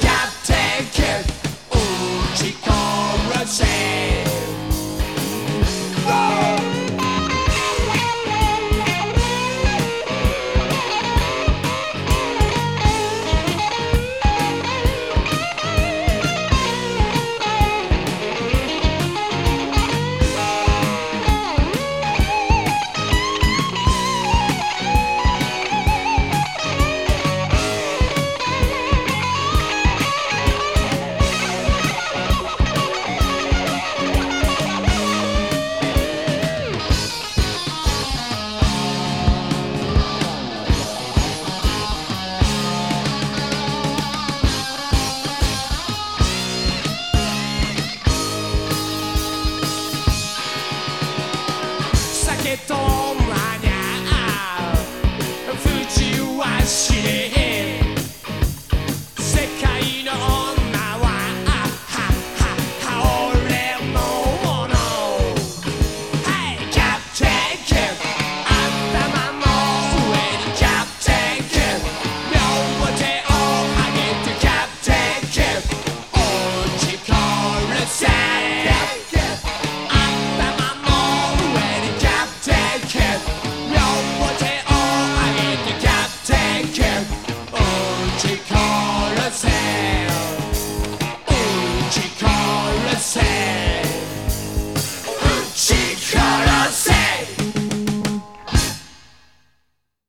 Yeah. você.